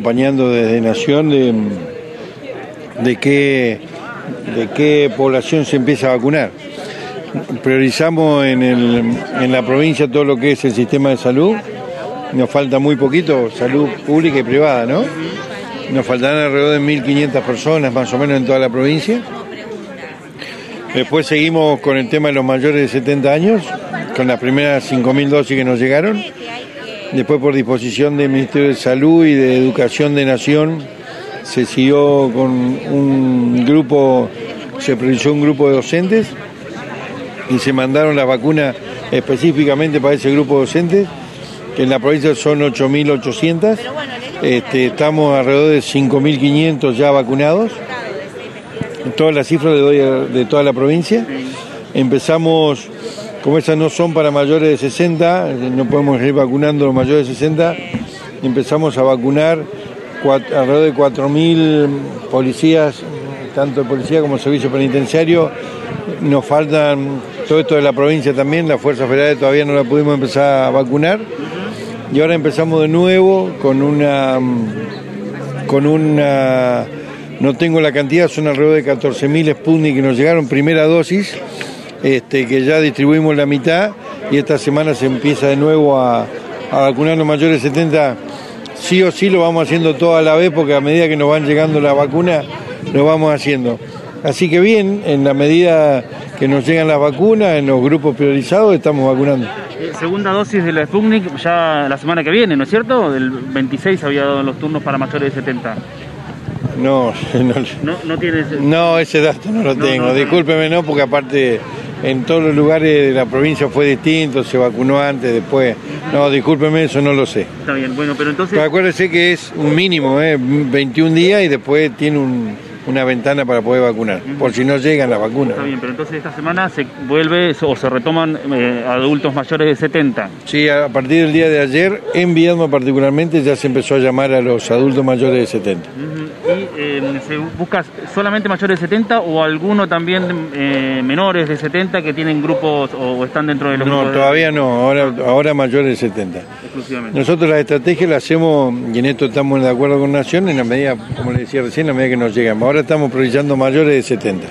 acompañando desde Nación de, de, qué, de qué población se empieza a vacunar. Priorizamos en, el, en la provincia todo lo que es el sistema de salud. Nos falta muy poquito, salud pública y privada, ¿no? Nos faltarán alrededor de 1.500 personas más o menos en toda la provincia. Después seguimos con el tema de los mayores de 70 años, con las primeras 5.000 dosis que nos llegaron. Después por disposición del Ministerio de Salud y de Educación de Nación se siguió con un grupo, se priorizó un grupo de docentes y se mandaron las vacunas específicamente para ese grupo de docentes, que en la provincia son 8.800. Este, estamos alrededor de 5.500 ya vacunados. Todas las cifras doy de toda la provincia. Empezamos como esas no son para mayores de 60, no podemos ir vacunando a los mayores de 60, empezamos a vacunar alrededor de 4.000 policías, tanto de policía como servicio penitenciario. Nos faltan todo esto de la provincia también, la Fuerza Federal todavía no la pudimos empezar a vacunar. Y ahora empezamos de nuevo con una con una no tengo la cantidad, son alrededor de 14.000 Sputnik que nos llegaron primera dosis este, que ya distribuimos la mitad y esta semana se empieza de nuevo a, vacunar los mayores de 70. Sí o sí lo vamos haciendo toda la vez porque a medida que nos van llegando la vacuna lo vamos haciendo. Así que bien, en la medida que nos llegan las vacunas, en los grupos priorizados estamos vacunando. Eh, segunda dosis de la Sputnik ya la semana que viene, ¿no es cierto? Del 26 había dado los turnos para mayores de 70. No, no, no, tienes... No, ese dato no lo tengo. Discúlpeme, no, porque aparte en todos los lugares de la provincia fue distinto, se vacunó antes, después. No, discúlpeme, eso no lo sé. Está bien, bueno, pero entonces. acuérdese que es un mínimo, ¿eh? 21 días y después tiene un, una ventana para poder vacunar, por si no llegan las vacunas. Está bien, pero entonces esta semana se vuelve o se retoman eh, adultos mayores de 70. Sí, a partir del día de ayer, en Viedma particularmente, ya se empezó a llamar a los adultos mayores de 70. ¿Y eh, se busca solamente mayores de 70 o alguno también eh, menores de 70 que tienen grupos o, están dentro de los no, grupos? No, todavía no, ahora, ahora mayores de 70. Exclusivamente. Nosotros la estrategia la hacemos, y en esto estamos de acuerdo con Nación, en la medida, como le decía recién, en la medida que nos llegamos. Ahora estamos priorizando mayores de 70.